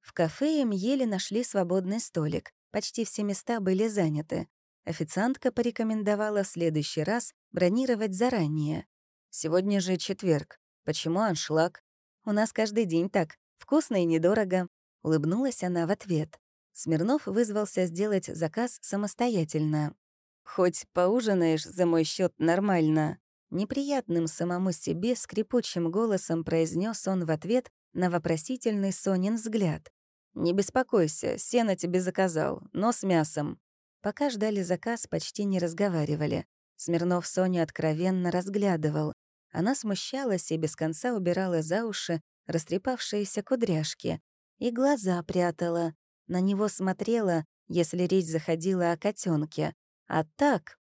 В кафе им еле нашли свободный столик. Почти все места были заняты. Официантка порекомендовала в следующий раз бронировать заранее. «Сегодня же четверг. Почему аншлаг? У нас каждый день так. Вкусно и недорого». Улыбнулась она в ответ. Смирнов вызвался сделать заказ самостоятельно. «Хоть поужинаешь за мой счет нормально», Неприятным самому себе скрипучим голосом произнес он в ответ на вопросительный Сонин взгляд. «Не беспокойся, сено тебе заказал, но с мясом». Пока ждали заказ, почти не разговаривали. Смирнов Соню откровенно разглядывал. Она смущалась и без конца убирала за уши растрепавшиеся кудряшки. И глаза прятала. На него смотрела, если речь заходила о котенке. А так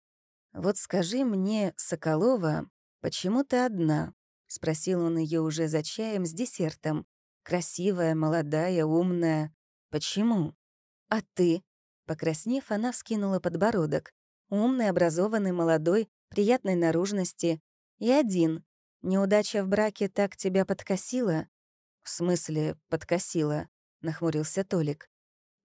«Вот скажи мне, Соколова, почему ты одна?» — спросил он ее уже за чаем с десертом. «Красивая, молодая, умная. Почему?» «А ты?» Покраснев, она вскинула подбородок. «Умный, образованный, молодой, приятной наружности. И один. Неудача в браке так тебя подкосила?» «В смысле подкосила?» — нахмурился Толик.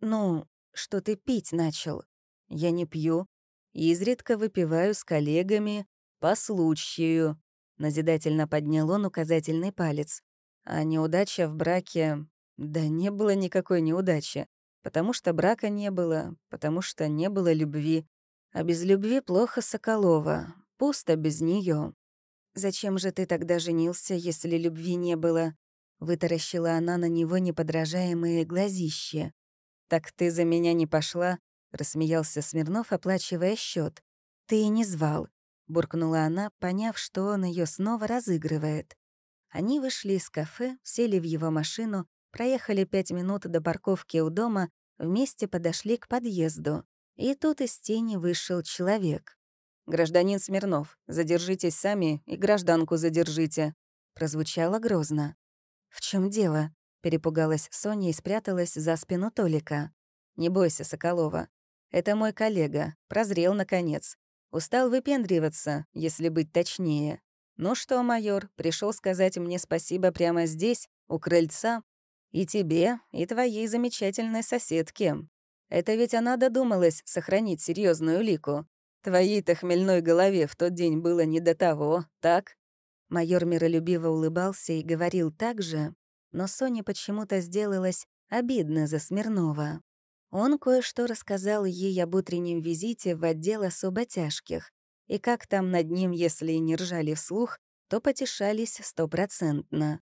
«Ну, что ты пить начал?» «Я не пью. Изредка выпиваю с коллегами по случаю. Назидательно поднял он указательный палец. А неудача в браке... Да не было никакой неудачи. Потому что брака не было, потому что не было любви. А без любви плохо Соколова. Пусто без нее. «Зачем же ты тогда женился, если любви не было?» Вытаращила она на него неподражаемые глазища. «Так ты за меня не пошла?» рассмеялся Смирнов, оплачивая счет. Ты и не звал, буркнула она, поняв, что он ее снова разыгрывает. Они вышли из кафе, сели в его машину, проехали пять минут до парковки у дома, вместе подошли к подъезду. И тут из тени вышел человек. «Гражданин Смирнов, задержитесь сами и гражданку задержите», — прозвучало грозно. «В чем дело?» — перепугалась Соня и спряталась за спину Толика. «Не бойся, Соколова. Это мой коллега. Прозрел, наконец. Устал выпендриваться, если быть точнее. Ну что, майор, пришел сказать мне спасибо прямо здесь, у крыльца? И тебе, и твоей замечательной соседке. Это ведь она додумалась сохранить серьезную лику. Твоей-то хмельной голове в тот день было не до того, так? Майор миролюбиво улыбался и говорил так же, но Соне почему-то сделалось обидно за Смирнова. Он кое-что рассказал ей об утреннем визите в отдел особо тяжких, и как там над ним, если и не ржали вслух, то потешались стопроцентно.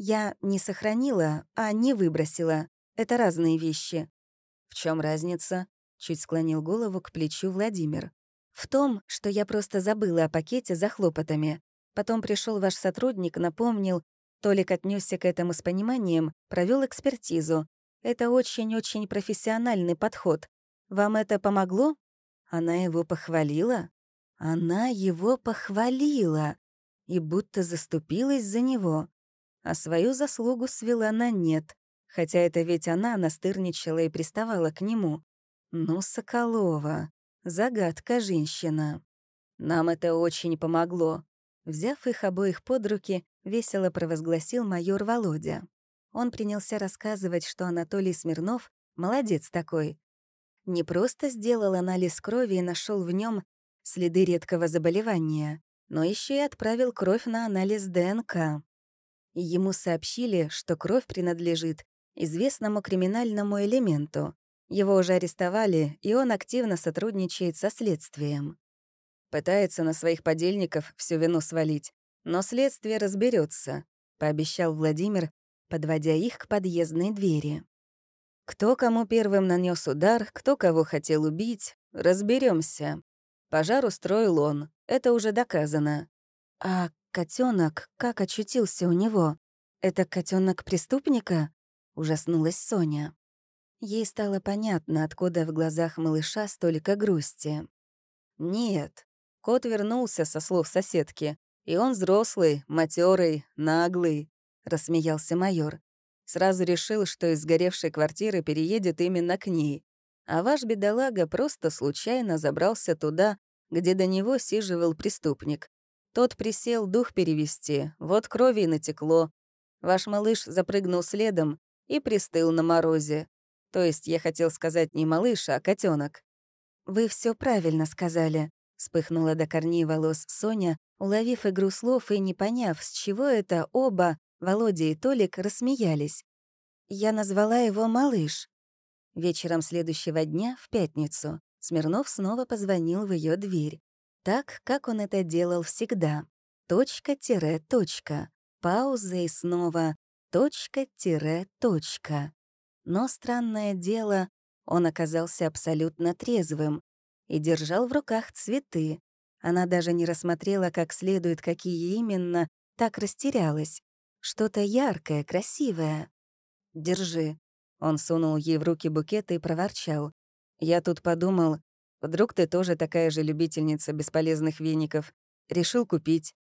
Я не сохранила, а не выбросила. Это разные вещи. В чем разница? Чуть склонил голову к плечу Владимир. В том, что я просто забыла о пакете за хлопотами. Потом пришел ваш сотрудник, напомнил, Толик отнесся к этому с пониманием, провел экспертизу. Это очень-очень профессиональный подход. Вам это помогло? Она его похвалила? Она его похвалила и будто заступилась за него, а свою заслугу свела на нет, хотя это ведь она настырничала и приставала к нему. Ну, Соколова, загадка женщина. Нам это очень помогло. Взяв их обоих под руки, весело провозгласил майор Володя. Он принялся рассказывать, что Анатолий Смирнов молодец такой. Не просто сделал анализ крови и нашел в нем следы редкого заболевания, но еще и отправил кровь на анализ ДНК. Ему сообщили, что кровь принадлежит известному криминальному элементу. Его уже арестовали, и он активно сотрудничает со следствием. Пытается на своих подельников всю вину свалить, но следствие разберется, пообещал Владимир, подводя их к подъездной двери. Кто кому первым нанес удар, кто кого хотел убить, разберемся. Пожар устроил он, это уже доказано. А котенок как очутился у него? Это котенок преступника? Ужаснулась Соня. Ей стало понятно, откуда в глазах малыша столько грусти. Нет, кот вернулся со слов соседки, и он взрослый, матерый, наглый, рассмеялся майор. Сразу решил, что из сгоревшей квартиры переедет именно к ней а ваш бедолага просто случайно забрался туда, где до него сиживал преступник. Тот присел дух перевести, вот крови и натекло. Ваш малыш запрыгнул следом и пристыл на морозе. То есть я хотел сказать не малыш, а котенок. «Вы все правильно сказали», — вспыхнула до корней волос Соня, уловив игру слов и не поняв, с чего это оба, Володя и Толик, рассмеялись. «Я назвала его малыш». Вечером следующего дня, в пятницу, Смирнов снова позвонил в ее дверь. Так, как он это делал всегда. Точка-точка. Пауза и снова точка-точка. Но странное дело, он оказался абсолютно трезвым и держал в руках цветы. Она даже не рассмотрела как следует, какие именно, так растерялась. Что-то яркое, красивое. «Держи», он сунул ей в руки букет и проворчал. «Я тут подумал, вдруг ты тоже такая же любительница бесполезных веников. Решил купить».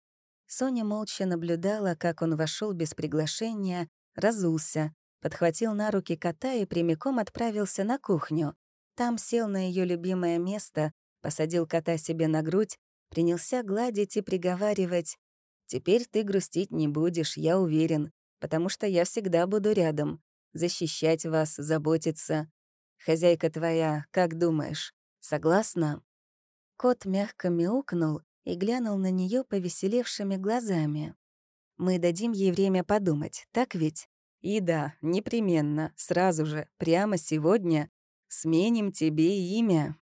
Соня молча наблюдала, как он вошел без приглашения, разулся, подхватил на руки кота и прямиком отправился на кухню. Там сел на ее любимое место, посадил кота себе на грудь, принялся гладить и приговаривать. «Теперь ты грустить не будешь, я уверен, потому что я всегда буду рядом защищать вас, заботиться. Хозяйка твоя, как думаешь, согласна?» Кот мягко мяукнул и глянул на нее повеселевшими глазами. «Мы дадим ей время подумать, так ведь?» «И да, непременно, сразу же, прямо сегодня, сменим тебе имя».